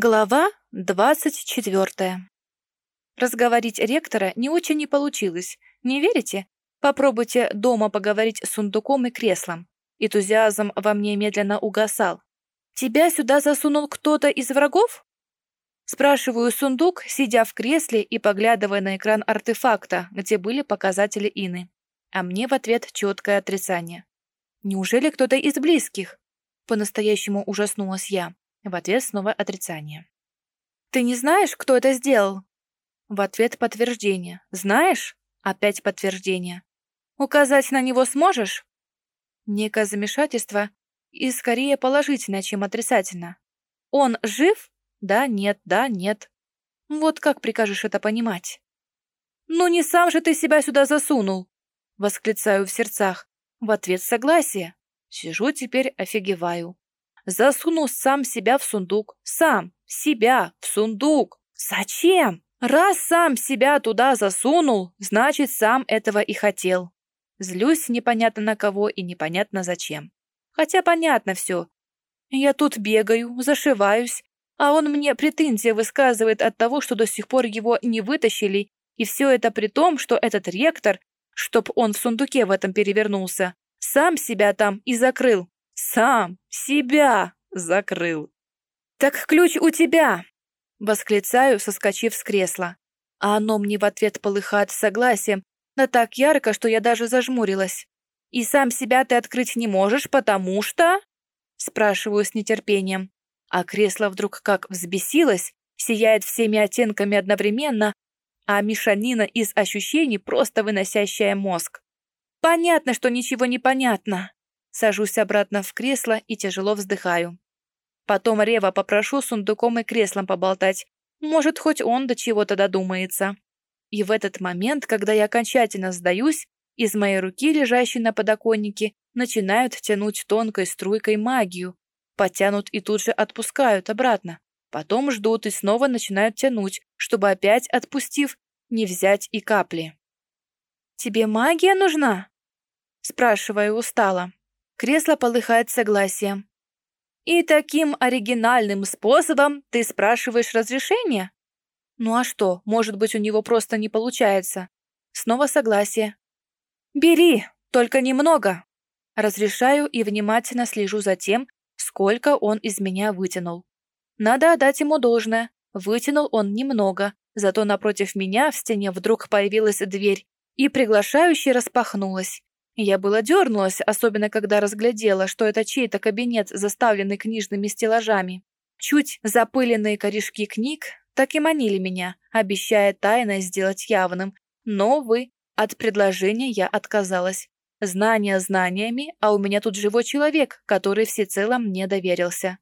Глава 24. Разговорить ректора не очень не получилось. Не верите? Попробуйте дома поговорить с сундуком и креслом. Энтузиазм во мне медленно угасал. «Тебя сюда засунул кто-то из врагов?» Спрашиваю сундук, сидя в кресле и поглядывая на экран артефакта, где были показатели Ины. А мне в ответ четкое отрицание. «Неужели кто-то из близких?» По-настоящему ужаснулась я. В ответ снова отрицание. «Ты не знаешь, кто это сделал?» В ответ подтверждение. «Знаешь?» Опять подтверждение. «Указать на него сможешь?» Некое замешательство и скорее положительно, чем отрицательно. «Он жив?» «Да, нет, да, нет». Вот как прикажешь это понимать? «Ну не сам же ты себя сюда засунул!» Восклицаю в сердцах. В ответ согласие. Сижу теперь, офигеваю. Засунул сам себя в сундук. Сам себя в сундук. Зачем? Раз сам себя туда засунул, значит, сам этого и хотел. Злюсь непонятно на кого и непонятно зачем. Хотя понятно все. Я тут бегаю, зашиваюсь, а он мне претензии высказывает от того, что до сих пор его не вытащили, и все это при том, что этот ректор, чтоб он в сундуке в этом перевернулся, сам себя там и закрыл. Сам себя закрыл. «Так ключ у тебя!» Восклицаю, соскочив с кресла. А оно мне в ответ полыхает согласием, да так ярко, что я даже зажмурилась. «И сам себя ты открыть не можешь, потому что...» Спрашиваю с нетерпением. А кресло вдруг как взбесилось, сияет всеми оттенками одновременно, а мешанина из ощущений, просто выносящая мозг. Понятно, что ничего не понятно. Сажусь обратно в кресло и тяжело вздыхаю. Потом Рева попрошу сундуком и креслом поболтать. Может, хоть он до чего-то додумается. И в этот момент, когда я окончательно сдаюсь, из моей руки, лежащей на подоконнике, начинают тянуть тонкой струйкой магию. Потянут и тут же отпускают обратно. Потом ждут и снова начинают тянуть, чтобы опять, отпустив, не взять и капли. «Тебе магия нужна?» Спрашиваю устало. Кресло полыхает согласием. «И таким оригинальным способом ты спрашиваешь разрешение?» «Ну а что, может быть, у него просто не получается?» Снова согласие. «Бери, только немного!» Разрешаю и внимательно слежу за тем, сколько он из меня вытянул. Надо отдать ему должное. Вытянул он немного, зато напротив меня в стене вдруг появилась дверь, и приглашающая распахнулась. Я было дернулась, особенно когда разглядела, что это чей-то кабинет, заставленный книжными стеллажами. Чуть запыленные корешки книг так и манили меня, обещая тайно сделать явным. Но, вы, от предложения я отказалась. Знания знаниями, а у меня тут живой человек, который всецело мне доверился.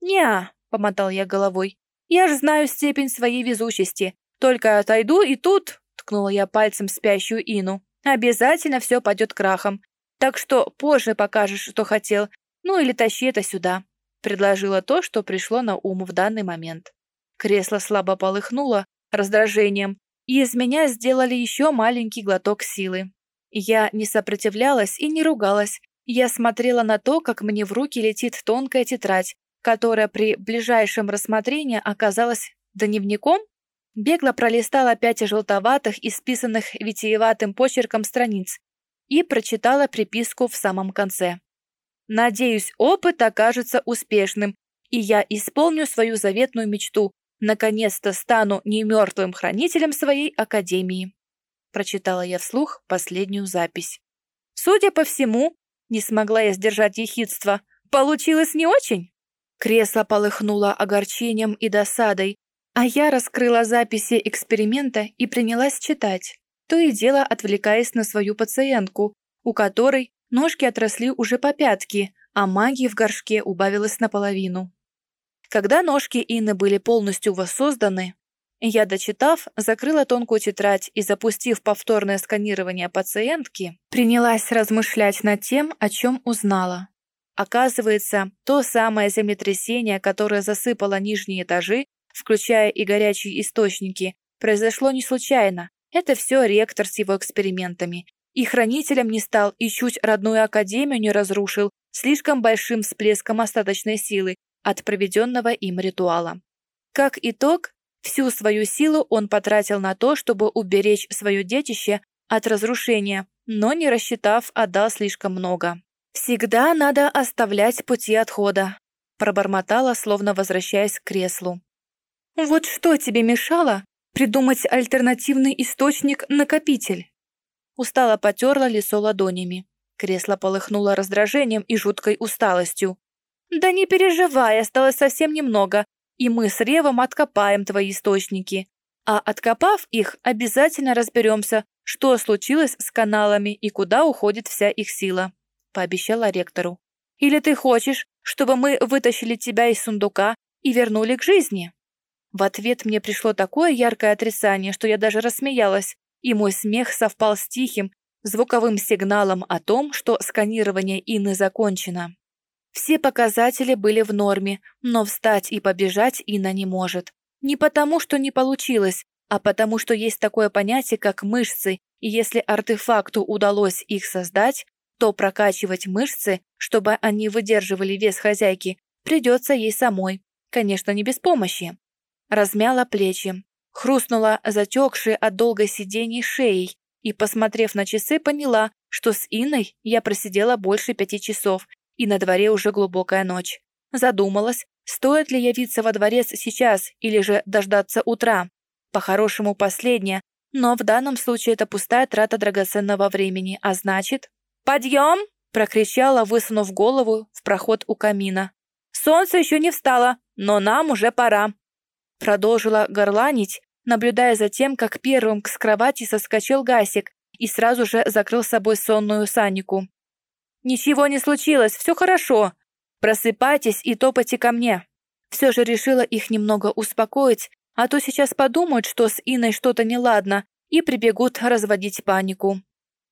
«Не-а», помотал я головой, — «я ж знаю степень своей везучести. Только отойду, и тут...» — ткнула я пальцем спящую Ину. Обязательно все пойдет крахом. Так что позже покажешь, что хотел. Ну или тащи это сюда. Предложила то, что пришло на ум в данный момент. Кресло слабо полыхнуло раздражением, и из меня сделали еще маленький глоток силы. Я не сопротивлялась и не ругалась. Я смотрела на то, как мне в руки летит тонкая тетрадь, которая при ближайшем рассмотрении оказалась дневником Бегло пролистала пять желтоватых, исписанных витиеватым почерком страниц и прочитала приписку в самом конце. «Надеюсь, опыт окажется успешным, и я исполню свою заветную мечту. Наконец-то стану немертвым хранителем своей академии». Прочитала я вслух последнюю запись. Судя по всему, не смогла я сдержать ехидство. Получилось не очень? Кресло полыхнуло огорчением и досадой, а я раскрыла записи эксперимента и принялась читать, то и дело отвлекаясь на свою пациентку, у которой ножки отросли уже по пятки, а магии в горшке убавилось наполовину. Когда ножки Инны были полностью воссозданы, я, дочитав, закрыла тонкую тетрадь и, запустив повторное сканирование пациентки, принялась размышлять над тем, о чем узнала. Оказывается, то самое землетрясение, которое засыпало нижние этажи, включая и горячие источники, произошло не случайно. Это все ректор с его экспериментами. И хранителем не стал, и чуть родную академию не разрушил слишком большим всплеском остаточной силы от проведенного им ритуала. Как итог, всю свою силу он потратил на то, чтобы уберечь свое детище от разрушения, но не рассчитав, отдал слишком много. «Всегда надо оставлять пути отхода», пробормотала, словно возвращаясь к креслу. «Вот что тебе мешало придумать альтернативный источник-накопитель?» Устало потерла лицо ладонями. Кресло полыхнуло раздражением и жуткой усталостью. «Да не переживай, осталось совсем немного, и мы с Ревом откопаем твои источники. А откопав их, обязательно разберемся, что случилось с каналами и куда уходит вся их сила», — пообещала ректору. «Или ты хочешь, чтобы мы вытащили тебя из сундука и вернули к жизни?» В ответ мне пришло такое яркое отрицание, что я даже рассмеялась, и мой смех совпал с тихим, звуковым сигналом о том, что сканирование Инны закончено. Все показатели были в норме, но встать и побежать Инна не может. Не потому, что не получилось, а потому, что есть такое понятие, как мышцы, и если артефакту удалось их создать, то прокачивать мышцы, чтобы они выдерживали вес хозяйки, придется ей самой. Конечно, не без помощи. Размяла плечи, хрустнула затекшей от долгой сидений шеей и, посмотрев на часы, поняла, что с Инной я просидела больше пяти часов, и на дворе уже глубокая ночь. Задумалась, стоит ли явиться во дворец сейчас или же дождаться утра. По-хорошему, последнее, но в данном случае это пустая трата драгоценного времени, а значит... «Подъем!» — прокричала, высунув голову в проход у камина. «Солнце еще не встало, но нам уже пора!» Продолжила горланить, наблюдая за тем, как первым с кровати соскочил Гасик и сразу же закрыл с собой сонную Санику. «Ничего не случилось, все хорошо. Просыпайтесь и топайте ко мне». Все же решила их немного успокоить, а то сейчас подумают, что с Иной что-то неладно, и прибегут разводить панику.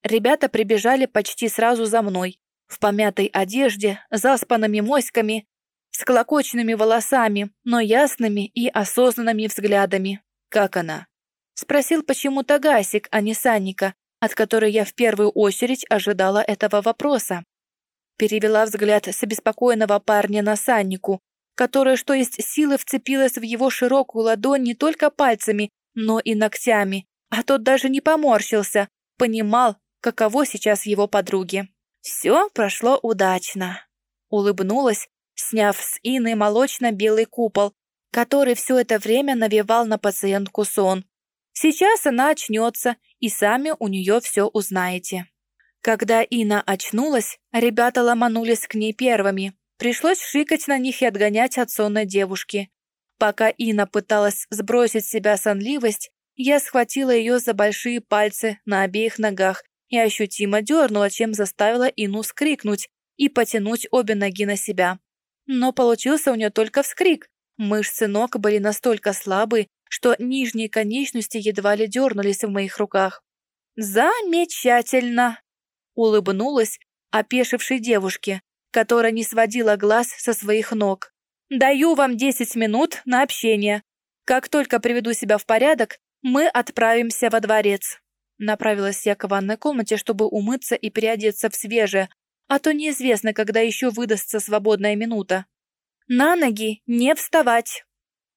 Ребята прибежали почти сразу за мной, в помятой одежде, заспанными моськами, с клокоченными волосами, но ясными и осознанными взглядами. «Как она?» Спросил почему-то Гасик, а не Санника, от которой я в первую очередь ожидала этого вопроса. Перевела взгляд с обеспокоенного парня на Саннику, которая, что есть силы, вцепилась в его широкую ладонь не только пальцами, но и ногтями, а тот даже не поморщился, понимал, каково сейчас его подруге. Все прошло удачно. Улыбнулась, сняв с Инны молочно-белый купол, который все это время навевал на пациентку сон. Сейчас она очнется, и сами у нее все узнаете. Когда Инна очнулась, ребята ломанулись к ней первыми. Пришлось шикать на них и отгонять от сонной девушки. Пока Инна пыталась сбросить с себя сонливость, я схватила ее за большие пальцы на обеих ногах и ощутимо дернула, чем заставила Ину скрикнуть и потянуть обе ноги на себя. Но получился у нее только вскрик. Мышцы ног были настолько слабы, что нижние конечности едва ли дернулись в моих руках. «Замечательно!» — улыбнулась опешившей девушке, которая не сводила глаз со своих ног. «Даю вам десять минут на общение. Как только приведу себя в порядок, мы отправимся во дворец». Направилась я к ванной комнате, чтобы умыться и переодеться в свежее, а то неизвестно, когда еще выдастся свободная минута. «На ноги не вставать!»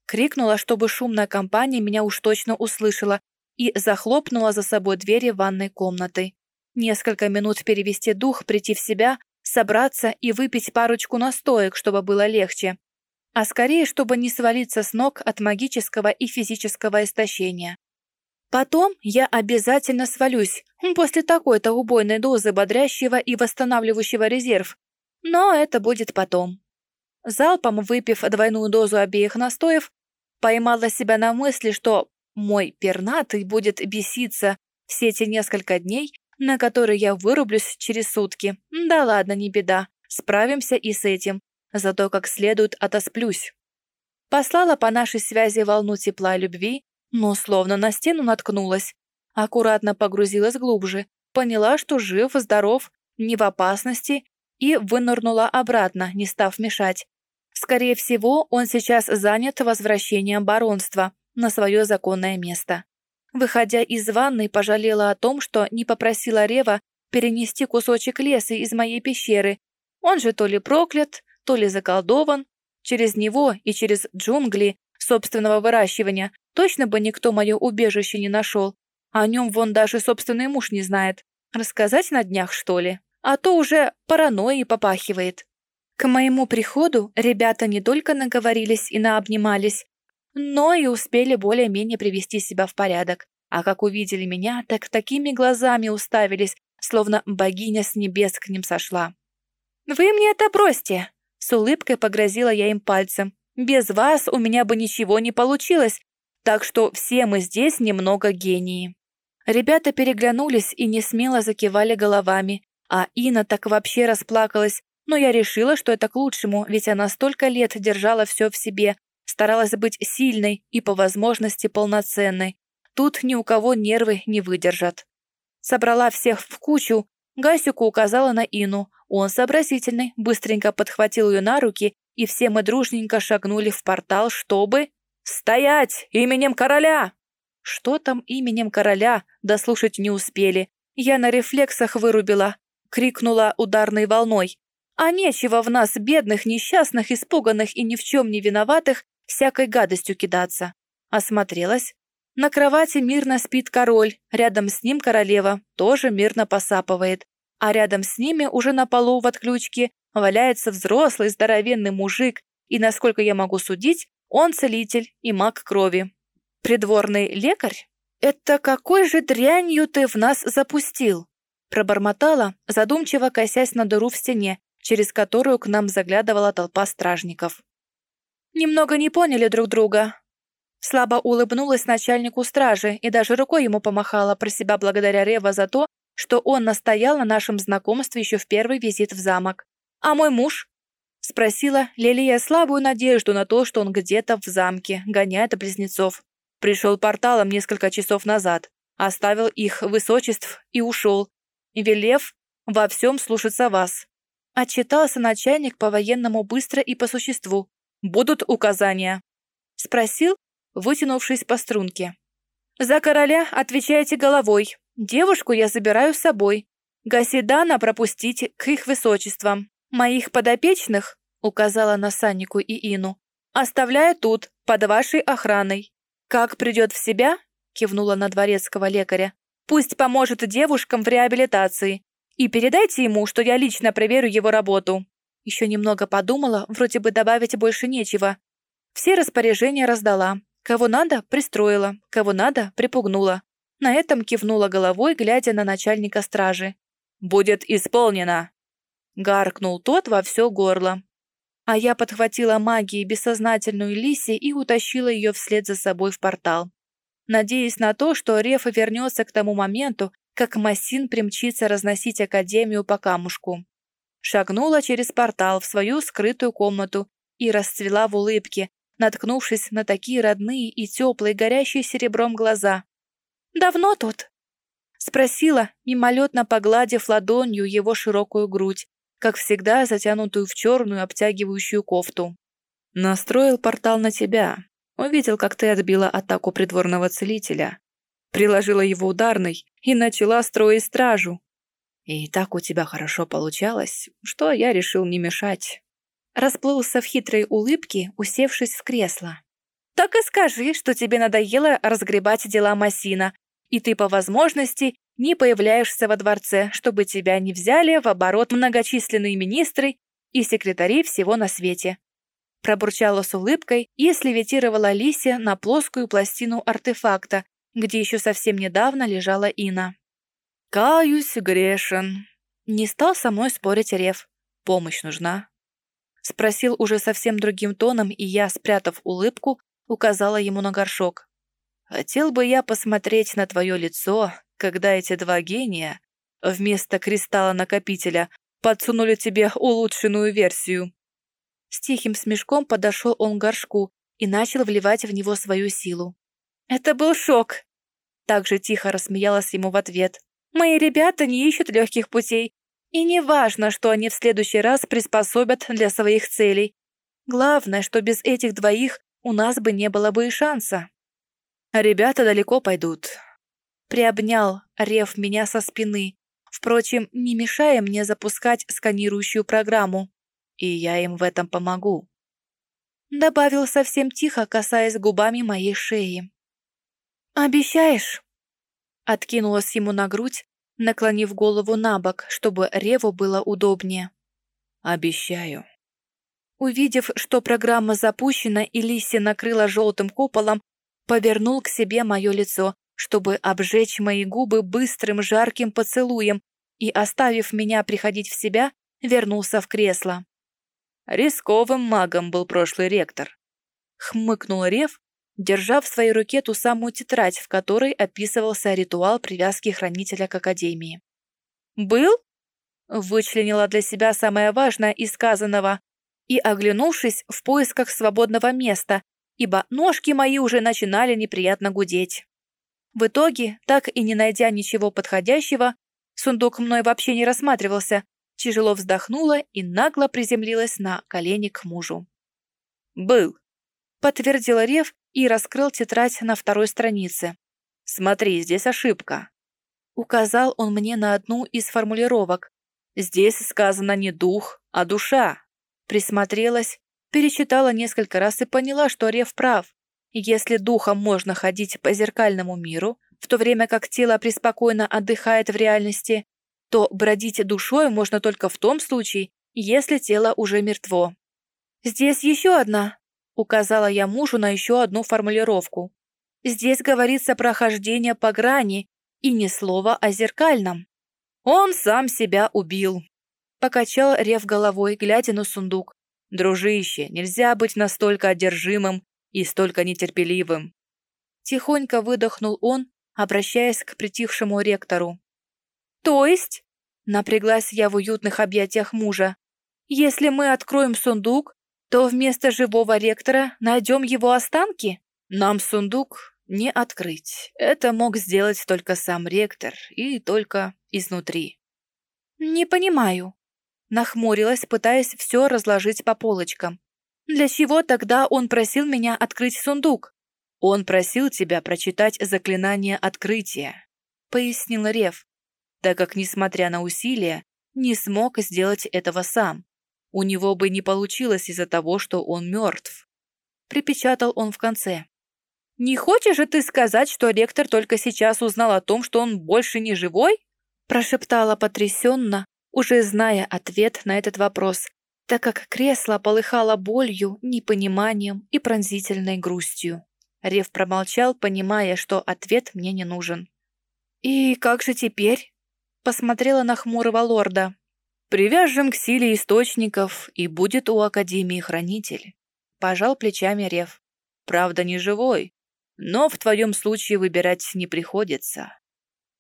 Крикнула, чтобы шумная компания меня уж точно услышала, и захлопнула за собой двери ванной комнаты. Несколько минут перевести дух, прийти в себя, собраться и выпить парочку настоек, чтобы было легче. А скорее, чтобы не свалиться с ног от магического и физического истощения. Потом я обязательно свалюсь, после такой-то убойной дозы бодрящего и восстанавливающего резерв. Но это будет потом. Залпом выпив двойную дозу обеих настоев, поймала себя на мысли, что мой пернатый будет беситься все эти несколько дней, на которые я вырублюсь через сутки. Да ладно, не беда, справимся и с этим, зато как следует отосплюсь. Послала по нашей связи волну тепла и любви, но словно на стену наткнулась. Аккуратно погрузилась глубже, поняла, что жив, здоров, не в опасности, и вынырнула обратно, не став мешать. Скорее всего, он сейчас занят возвращением баронства на свое законное место. Выходя из ванной, пожалела о том, что не попросила Рева перенести кусочек леса из моей пещеры. Он же то ли проклят, то ли заколдован. Через него и через джунгли собственного выращивания, точно бы никто мое убежище не нашел. О нем вон даже собственный муж не знает. Рассказать на днях, что ли? А то уже паранойей попахивает. К моему приходу ребята не только наговорились и наобнимались, но и успели более-менее привести себя в порядок. А как увидели меня, так такими глазами уставились, словно богиня с небес к ним сошла. «Вы мне это бросьте!» С улыбкой погрозила я им пальцем. «Без вас у меня бы ничего не получилось, так что все мы здесь немного гении». Ребята переглянулись и не смело закивали головами, а Инна так вообще расплакалась, но я решила, что это к лучшему, ведь она столько лет держала все в себе, старалась быть сильной и по возможности полноценной. Тут ни у кого нервы не выдержат. Собрала всех в кучу, Гасику указала на Ину. Он сообразительный, быстренько подхватил ее на руки, и все мы дружненько шагнули в портал, чтобы... «Стоять! Именем короля!» Что там именем короля, дослушать не успели. Я на рефлексах вырубила, крикнула ударной волной. А нечего в нас, бедных, несчастных, испуганных и ни в чем не виноватых, всякой гадостью кидаться. Осмотрелась. На кровати мирно спит король, рядом с ним королева, тоже мирно посапывает. А рядом с ними уже на полу в отключке валяется взрослый здоровенный мужик, и, насколько я могу судить, он целитель и маг крови. Придворный лекарь? Это какой же дрянью ты в нас запустил? Пробормотала, задумчиво косясь на дыру в стене, через которую к нам заглядывала толпа стражников. Немного не поняли друг друга. Слабо улыбнулась начальнику стражи и даже рукой ему помахала про себя благодаря Рева за то, что он настоял на нашем знакомстве еще в первый визит в замок. «А мой муж?» Спросила, лелея слабую надежду на то, что он где-то в замке гоняет близнецов. Пришел порталом несколько часов назад, оставил их высочеств и ушел, велев во всем слушаться вас. Отчитался начальник по-военному быстро и по существу, Будут указания?» Спросил, вытянувшись по струнке. «За короля отвечаете головой. Девушку я забираю с собой. Гасидана пропустить к их высочествам. Моих подопечных, указала на Саннику и Ину, оставляю тут, под вашей охраной. Как придет в себя, кивнула на дворецкого лекаря, пусть поможет девушкам в реабилитации. И передайте ему, что я лично проверю его работу. Еще немного подумала, вроде бы добавить больше нечего. Все распоряжения раздала. Кого надо, пристроила, кого надо, припугнула. На этом кивнула головой, глядя на начальника стражи. «Будет исполнено!» Гаркнул тот во все горло. А я подхватила магией бессознательную Лиси и утащила ее вслед за собой в портал. Надеясь на то, что Рефа вернется к тому моменту, как Массин примчится разносить Академию по камушку шагнула через портал в свою скрытую комнату и расцвела в улыбке, наткнувшись на такие родные и теплые, горящие серебром глаза. «Давно тут?» Спросила, мимолетно погладив ладонью его широкую грудь, как всегда затянутую в черную обтягивающую кофту. «Настроил портал на тебя. Увидел, как ты отбила атаку придворного целителя. Приложила его ударной и начала строить стражу. И так у тебя хорошо получалось, что я решил не мешать. Расплылся в хитрой улыбке, усевшись в кресло. Так и скажи, что тебе надоело разгребать дела Масина, и ты по возможности не появляешься во дворце, чтобы тебя не взяли в оборот многочисленные министры и секретари всего на свете. Пробурчала с улыбкой и слевитировала Лися на плоскую пластину артефакта, где еще совсем недавно лежала Ина. «Каюсь, грешен». Не стал со мной спорить Рев. «Помощь нужна?» Спросил уже совсем другим тоном, и я, спрятав улыбку, указала ему на горшок. «Хотел бы я посмотреть на твое лицо, когда эти два гения вместо кристалла-накопителя подсунули тебе улучшенную версию». С тихим смешком подошел он к горшку и начал вливать в него свою силу. «Это был шок!» Также тихо рассмеялась ему в ответ. Мои ребята не ищут легких путей, и не важно, что они в следующий раз приспособят для своих целей. Главное, что без этих двоих у нас бы не было бы и шанса. Ребята далеко пойдут. Приобнял Рев меня со спины, впрочем, не мешая мне запускать сканирующую программу. И я им в этом помогу. Добавил совсем тихо, касаясь губами моей шеи. «Обещаешь?» Откинулась ему на грудь, наклонив голову на бок, чтобы Реву было удобнее. «Обещаю». Увидев, что программа запущена и Лиси накрыла желтым куполом, повернул к себе мое лицо, чтобы обжечь мои губы быстрым жарким поцелуем и, оставив меня приходить в себя, вернулся в кресло. Рисковым магом был прошлый ректор. Хмыкнул Рев, держа в своей руке ту самую тетрадь, в которой описывался ритуал привязки хранителя к Академии. «Был?» — вычленила для себя самое важное из сказанного и, оглянувшись в поисках свободного места, ибо ножки мои уже начинали неприятно гудеть. В итоге, так и не найдя ничего подходящего, сундук мной вообще не рассматривался, тяжело вздохнула и нагло приземлилась на колени к мужу. «Был», — подтвердил Рев и раскрыл тетрадь на второй странице. «Смотри, здесь ошибка». Указал он мне на одну из формулировок. «Здесь сказано не дух, а душа». Присмотрелась, перечитала несколько раз и поняла, что Рев прав. Если духом можно ходить по зеркальному миру, в то время как тело преспокойно отдыхает в реальности, то бродить душой можно только в том случае, если тело уже мертво. «Здесь еще одна», — указала я мужу на еще одну формулировку. «Здесь говорится про хождение по грани и ни слова о зеркальном». «Он сам себя убил», — покачал Рев головой, глядя на сундук. «Дружище, нельзя быть настолько одержимым и столько нетерпеливым». Тихонько выдохнул он, обращаясь к притихшему ректору. «То есть?» — напряглась я в уютных объятиях мужа. «Если мы откроем сундук, то вместо живого ректора найдем его останки?» «Нам сундук не открыть. Это мог сделать только сам ректор и только изнутри». «Не понимаю», — нахмурилась, пытаясь все разложить по полочкам. «Для чего тогда он просил меня открыть сундук?» «Он просил тебя прочитать заклинание открытия», — пояснил Рев так как, несмотря на усилия, не смог сделать этого сам. У него бы не получилось из-за того, что он мертв. Припечатал он в конце. «Не хочешь же ты сказать, что ректор только сейчас узнал о том, что он больше не живой?» Прошептала потрясенно, уже зная ответ на этот вопрос, так как кресло полыхало болью, непониманием и пронзительной грустью. Рев промолчал, понимая, что ответ мне не нужен. «И как же теперь?» посмотрела на хмурого лорда. «Привяжем к силе источников, и будет у Академии хранитель», — пожал плечами Рев. «Правда, не живой, но в твоем случае выбирать не приходится».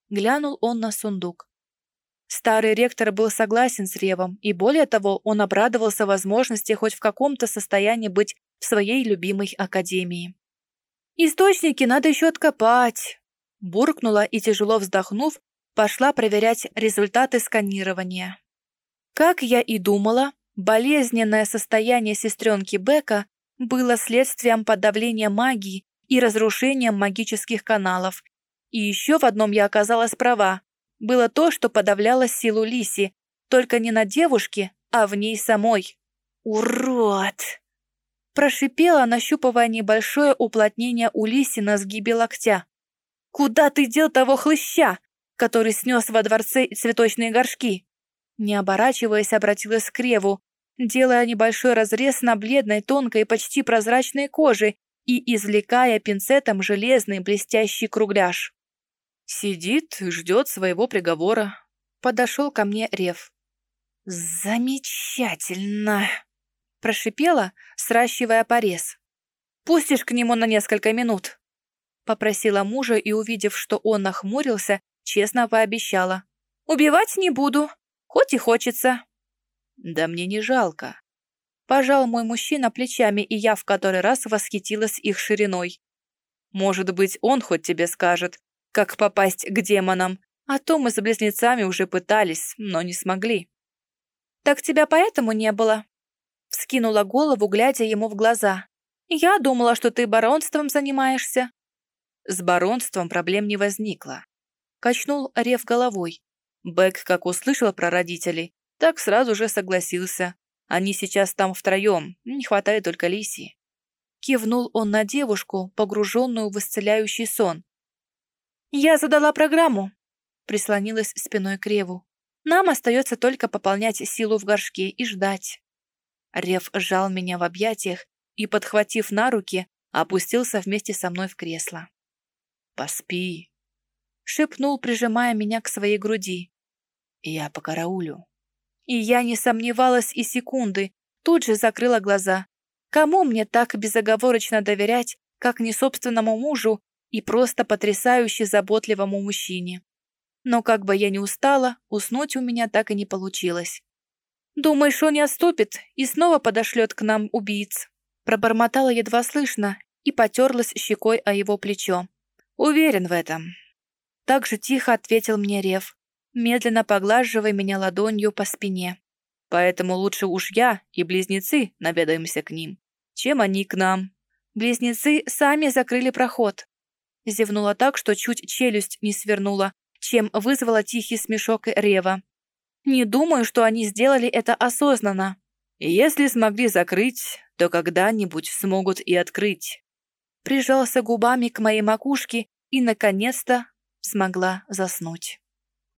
Глянул он на сундук. Старый ректор был согласен с Ревом, и более того, он обрадовался возможности хоть в каком-то состоянии быть в своей любимой академии. «Источники надо еще откопать», — буркнула и, тяжело вздохнув, пошла проверять результаты сканирования. Как я и думала, болезненное состояние сестренки Бека было следствием подавления магии и разрушением магических каналов. И еще в одном я оказалась права. Было то, что подавляло силу Лиси, только не на девушке, а в ней самой. «Урод!» Прошипела, нащупывая небольшое уплотнение у Лиси на сгибе локтя. «Куда ты дел того хлыща? который снес во дворце цветочные горшки. Не оборачиваясь, обратилась к Креву, делая небольшой разрез на бледной, тонкой, почти прозрачной коже и извлекая пинцетом железный блестящий кругляш. «Сидит, ждет своего приговора», — подошел ко мне Рев. «Замечательно!» — прошипела, сращивая порез. «Пустишь к нему на несколько минут?» — попросила мужа и, увидев, что он нахмурился, Честно пообещала. «Убивать не буду, хоть и хочется». «Да мне не жалко». Пожал мой мужчина плечами, и я в который раз восхитилась их шириной. «Может быть, он хоть тебе скажет, как попасть к демонам, а то мы с близнецами уже пытались, но не смогли». «Так тебя поэтому не было?» Вскинула голову, глядя ему в глаза. «Я думала, что ты баронством занимаешься». С баронством проблем не возникло. Качнул Рев головой. Бэк, как услышал про родителей, так сразу же согласился. Они сейчас там втроем, не хватает только Лисии. Кивнул он на девушку, погруженную в исцеляющий сон. «Я задала программу», — прислонилась спиной к Реву. «Нам остается только пополнять силу в горшке и ждать». Рев сжал меня в объятиях и, подхватив на руки, опустился вместе со мной в кресло. «Поспи», — шепнул, прижимая меня к своей груди. «Я по караулю». И я не сомневалась и секунды, тут же закрыла глаза. Кому мне так безоговорочно доверять, как не собственному мужу и просто потрясающе заботливому мужчине? Но как бы я ни устала, уснуть у меня так и не получилось. «Думаешь, он не отступит и снова подошлет к нам убийц?» Пробормотала едва слышно и потерлась щекой о его плечо. «Уверен в этом». Так же тихо ответил мне Рев, медленно поглаживая меня ладонью по спине. «Поэтому лучше уж я и близнецы наведаемся к ним, чем они к нам». Близнецы сами закрыли проход. Зевнула так, что чуть челюсть не свернула, чем вызвала тихий смешок Рева. Не думаю, что они сделали это осознанно. Если смогли закрыть, то когда-нибудь смогут и открыть. Прижался губами к моей макушке и, наконец-то, смогла заснуть.